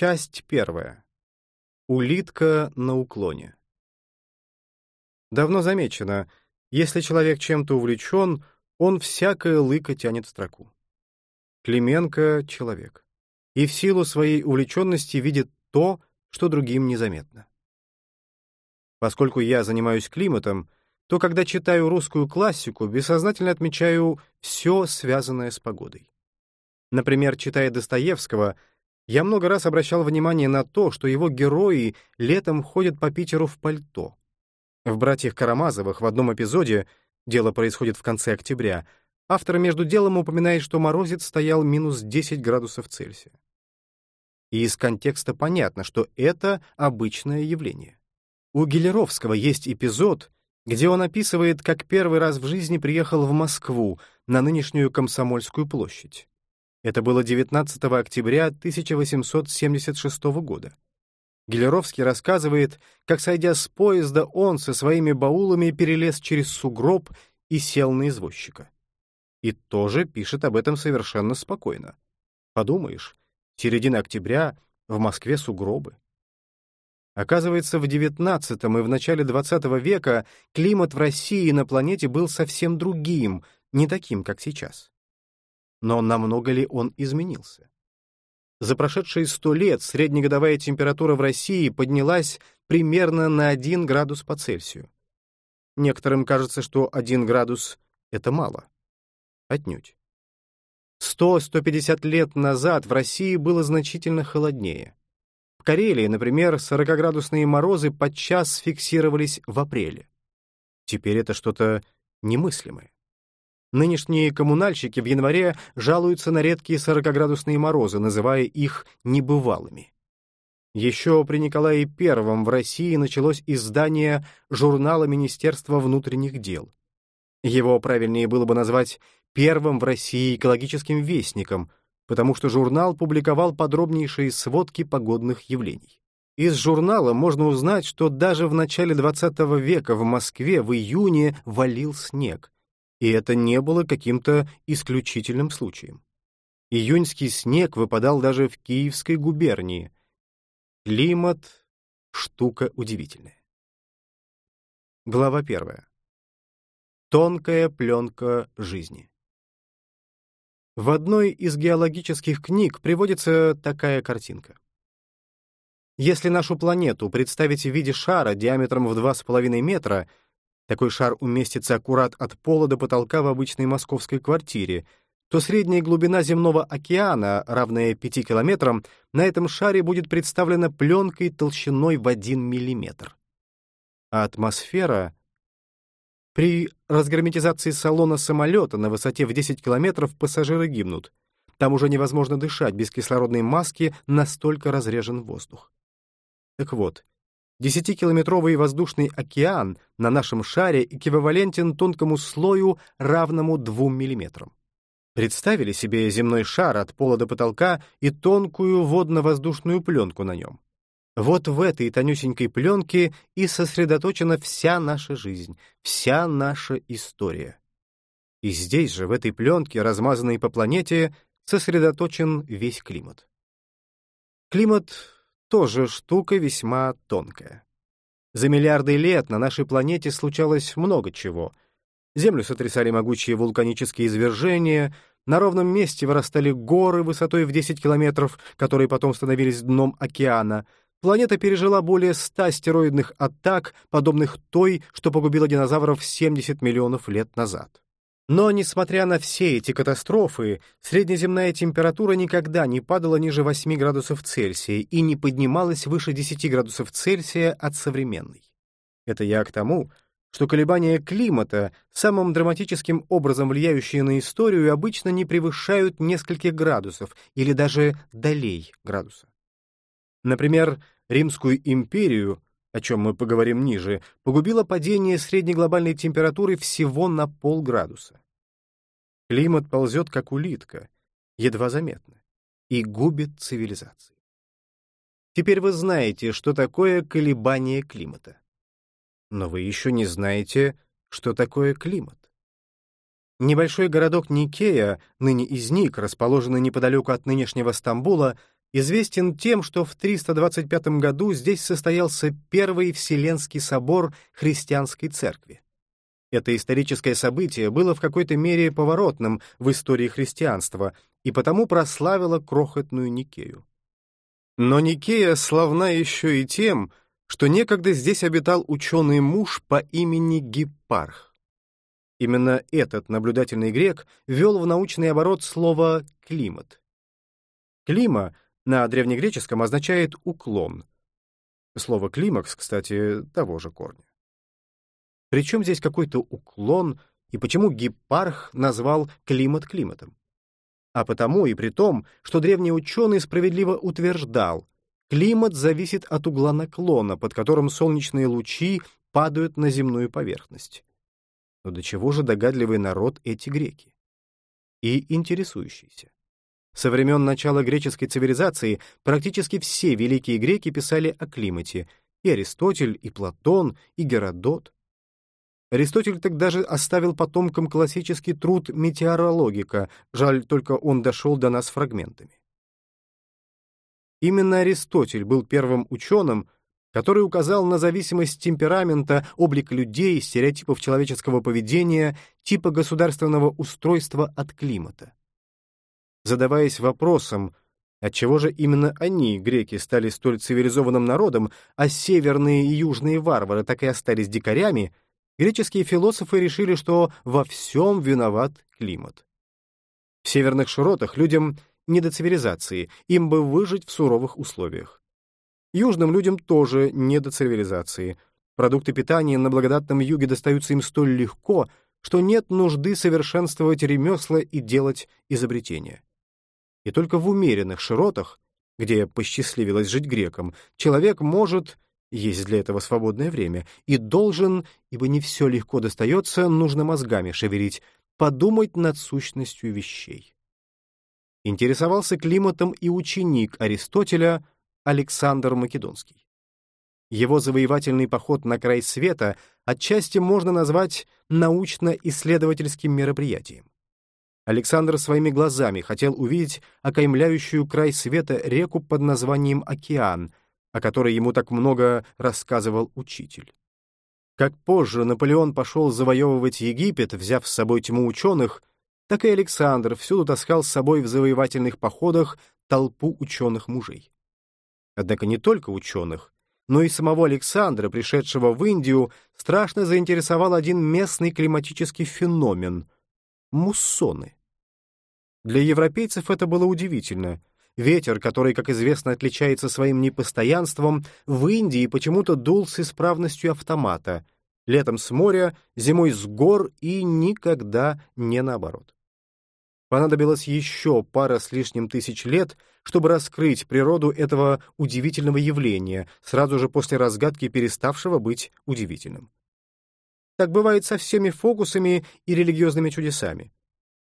Часть первая. Улитка на уклоне. Давно замечено, если человек чем-то увлечен, он всякое лыко тянет в строку. Клименко — человек. И в силу своей увлеченности видит то, что другим незаметно. Поскольку я занимаюсь климатом, то когда читаю русскую классику, бессознательно отмечаю все, связанное с погодой. Например, читая Достоевского, я много раз обращал внимание на то, что его герои летом ходят по Питеру в пальто. В «Братьях Карамазовых» в одном эпизоде, дело происходит в конце октября, автор между делом упоминает, что морозец стоял минус 10 градусов Цельсия. И из контекста понятно, что это обычное явление. У Гелеровского есть эпизод, где он описывает, как первый раз в жизни приехал в Москву, на нынешнюю Комсомольскую площадь. Это было 19 октября 1876 года. Гелеровский рассказывает, как, сойдя с поезда, он со своими баулами перелез через сугроб и сел на извозчика. И тоже пишет об этом совершенно спокойно. Подумаешь, середина октября, в Москве сугробы. Оказывается, в XIX и в начале XX века климат в России и на планете был совсем другим, не таким, как сейчас. Но намного ли он изменился? За прошедшие сто лет среднегодовая температура в России поднялась примерно на 1 градус по Цельсию. Некоторым кажется, что 1 градус — это мало. Отнюдь. 100-150 лет назад в России было значительно холоднее. В Карелии, например, 40-градусные морозы подчас фиксировались в апреле. Теперь это что-то немыслимое. Нынешние коммунальщики в январе жалуются на редкие 40-градусные морозы, называя их небывалыми. Еще при Николае I в России началось издание журнала Министерства внутренних дел. Его правильнее было бы назвать первым в России экологическим вестником, потому что журнал публиковал подробнейшие сводки погодных явлений. Из журнала можно узнать, что даже в начале XX века в Москве в июне валил снег, и это не было каким-то исключительным случаем. Июньский снег выпадал даже в Киевской губернии. Климат — штука удивительная. Глава первая. Тонкая пленка жизни. В одной из геологических книг приводится такая картинка. Если нашу планету представить в виде шара диаметром в 2,5 метра — такой шар уместится аккурат от пола до потолка в обычной московской квартире, то средняя глубина земного океана, равная 5 километрам, на этом шаре будет представлена пленкой толщиной в 1 миллиметр. А атмосфера... При разгерметизации салона самолета на высоте в 10 километров пассажиры гибнут. Там уже невозможно дышать, без кислородной маски настолько разрежен воздух. Так вот, Десятикилометровый воздушный океан на нашем шаре эквивалентен тонкому слою, равному 2 мм. Представили себе земной шар от пола до потолка и тонкую водно-воздушную пленку на нем. Вот в этой тонюсенькой пленке и сосредоточена вся наша жизнь, вся наша история. И здесь же, в этой пленке, размазанной по планете, сосредоточен весь климат. Климат тоже штука весьма тонкая. За миллиарды лет на нашей планете случалось много чего. Землю сотрясали могучие вулканические извержения, на ровном месте вырастали горы высотой в 10 километров, которые потом становились дном океана. Планета пережила более 100 астероидных атак, подобных той, что погубила динозавров 70 миллионов лет назад. Но, несмотря на все эти катастрофы, среднеземная температура никогда не падала ниже 8 градусов Цельсия и не поднималась выше 10 градусов Цельсия от современной. Это я к тому, что колебания климата, самым драматическим образом влияющие на историю, обычно не превышают нескольких градусов или даже долей градуса. Например, Римскую империю о чем мы поговорим ниже, погубило падение средней глобальной температуры всего на полградуса. Климат ползет, как улитка, едва заметно, и губит цивилизации. Теперь вы знаете, что такое колебание климата. Но вы еще не знаете, что такое климат. Небольшой городок Никея, ныне Изник, расположенный неподалеку от нынешнего Стамбула, известен тем, что в 325 году здесь состоялся Первый Вселенский собор христианской церкви. Это историческое событие было в какой-то мере поворотным в истории христианства и потому прославило крохотную Никею. Но Никея славна еще и тем, что некогда здесь обитал ученый муж по имени Гиппарх. Именно этот наблюдательный грек ввел в научный оборот слово «климат». «Клима» на древнегреческом означает «уклон». Слово «климакс», кстати, того же корня. Причем здесь какой-то уклон, и почему Гиппарх назвал климат климатом? А потому и при том, что древний ученый справедливо утверждал, климат зависит от угла наклона, под которым солнечные лучи падают на земную поверхность. Но до чего же догадливый народ эти греки? И интересующийся. Со времен начала греческой цивилизации практически все великие греки писали о климате, и Аристотель, и Платон, и Геродот. Аристотель так даже оставил потомкам классический труд «Метеорологика», жаль, только он дошел до нас фрагментами. Именно Аристотель был первым ученым, который указал на зависимость темперамента, облик людей, стереотипов человеческого поведения, типа государственного устройства от климата. Задаваясь вопросом, отчего же именно они, греки, стали столь цивилизованным народом, а северные и южные варвары так и остались дикарями, греческие философы решили, что во всем виноват климат. В северных широтах людям не до цивилизации, им бы выжить в суровых условиях. Южным людям тоже не до цивилизации. Продукты питания на благодатном юге достаются им столь легко, что нет нужды совершенствовать ремесла и делать изобретения. И только в умеренных широтах, где посчастливилось жить грекам, человек может есть для этого свободное время, и должен, ибо не все легко достается, нужно мозгами шевелить, подумать над сущностью вещей. Интересовался климатом и ученик Аристотеля Александр Македонский. Его завоевательный поход на край света отчасти можно назвать научно-исследовательским мероприятием. Александр своими глазами хотел увидеть окаймляющую край света реку под названием Океан — о которой ему так много рассказывал учитель. Как позже Наполеон пошел завоевывать Египет, взяв с собой тьму ученых, так и Александр всюду таскал с собой в завоевательных походах толпу ученых мужей. Однако не только ученых, но и самого Александра, пришедшего в Индию, страшно заинтересовал один местный климатический феномен — муссоны. Для европейцев это было удивительно — Ветер, который, как известно, отличается своим непостоянством, в Индии почему-то дул с исправностью автомата. Летом с моря, зимой с гор и никогда не наоборот. Понадобилось еще пара с лишним тысяч лет, чтобы раскрыть природу этого удивительного явления, сразу же после разгадки переставшего быть удивительным. Так бывает со всеми фокусами и религиозными чудесами.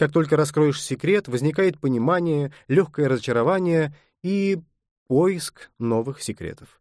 Как только раскроешь секрет, возникает понимание, легкое разочарование и поиск новых секретов.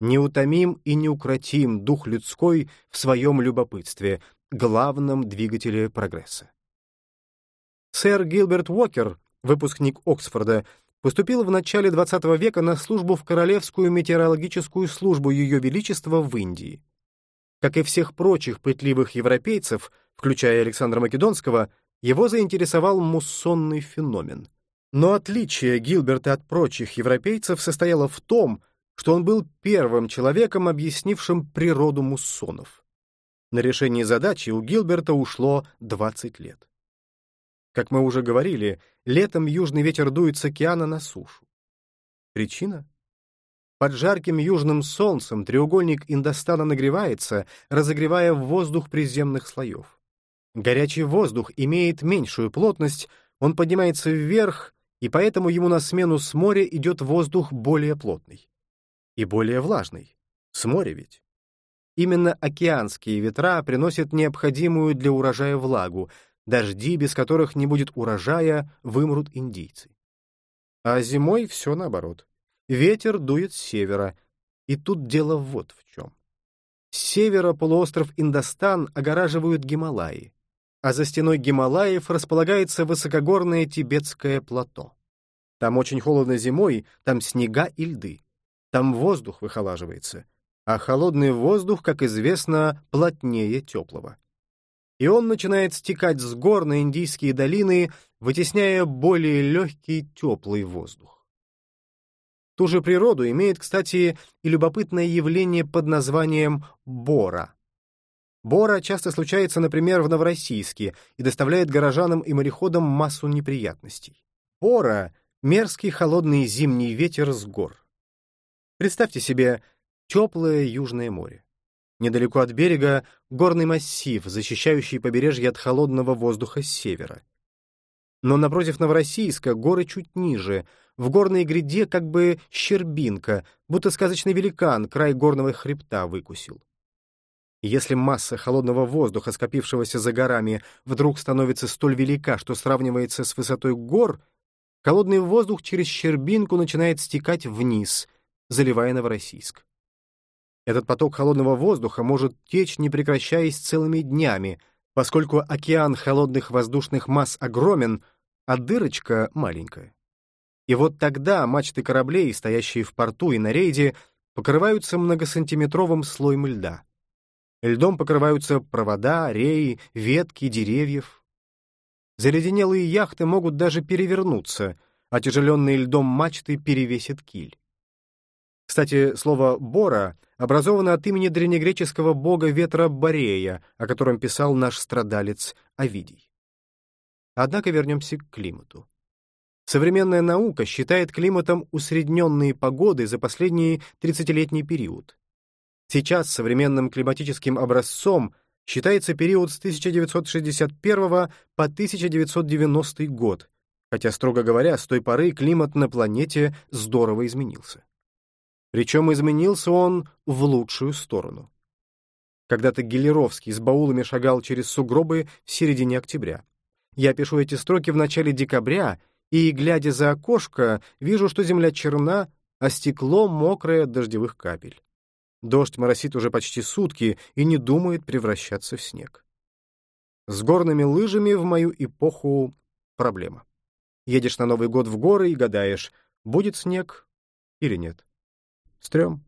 Неутомим и неукротим дух людской в своем любопытстве, главном двигателе прогресса. Сэр Гилберт Уокер, выпускник Оксфорда, поступил в начале XX века на службу в Королевскую метеорологическую службу Ее Величества в Индии. Как и всех прочих пытливых европейцев, включая Александра Македонского, его заинтересовал муссонный феномен. Но отличие Гилберта от прочих европейцев состояло в том, что он был первым человеком, объяснившим природу муссонов. На решение задачи у Гилберта ушло 20 лет. Как мы уже говорили, летом южный ветер дует с океана на сушу. Причина? Под жарким южным солнцем треугольник Индостана нагревается, разогревая воздух приземных слоев. Горячий воздух имеет меньшую плотность, он поднимается вверх, и поэтому ему на смену с моря идет воздух более плотный. И более влажный. С моря ведь. Именно океанские ветра приносят необходимую для урожая влагу, дожди, без которых не будет урожая, вымрут индийцы. А зимой все наоборот. Ветер дует с севера, и тут дело вот в чем. С севера полуостров Индостан огораживают Гималаи а за стеной Гималаев располагается высокогорное тибетское плато. Там очень холодно зимой, там снега и льды. Там воздух выхолаживается. А холодный воздух, как известно, плотнее теплого. И он начинает стекать с гор на индийские долины, вытесняя более легкий теплый воздух. Ту же природу имеет, кстати, и любопытное явление под названием бора. Бора часто случается, например, в Новороссийске и доставляет горожанам и мореходам массу неприятностей. Бора — мерзкий холодный зимний ветер с гор. Представьте себе теплое Южное море. Недалеко от берега горный массив, защищающий побережье от холодного воздуха с севера. Но напротив Новороссийска горы чуть ниже, в горной гряде как бы щербинка, будто сказочный великан край горного хребта выкусил. Если масса холодного воздуха, скопившегося за горами, вдруг становится столь велика, что сравнивается с высотой гор, холодный воздух через щербинку начинает стекать вниз, заливая Новороссийск. Этот поток холодного воздуха может течь, не прекращаясь целыми днями, поскольку океан холодных воздушных масс огромен, а дырочка маленькая. И вот тогда мачты кораблей, стоящие в порту и на рейде, покрываются многосантиметровым слоем льда. Льдом покрываются провода, реи, ветки деревьев. Заледенелые яхты могут даже перевернуться, а тяжеленные льдом мачты перевесит киль. Кстати, слово «бора» образовано от имени древнегреческого бога ветра Борея, о котором писал наш страдалец Овидий. Однако вернемся к климату. Современная наука считает климатом усредненные погоды за последний 30-летний период. Сейчас современным климатическим образцом считается период с 1961 по 1990 год, хотя, строго говоря, с той поры климат на планете здорово изменился. Причем изменился он в лучшую сторону. Когда-то Гелеровский с баулами шагал через сугробы в середине октября. Я пишу эти строки в начале декабря, и, глядя за окошко, вижу, что земля черна, а стекло мокрое от дождевых капель. Дождь моросит уже почти сутки и не думает превращаться в снег. С горными лыжами в мою эпоху проблема. Едешь на Новый год в горы и гадаешь, будет снег или нет. Стрём.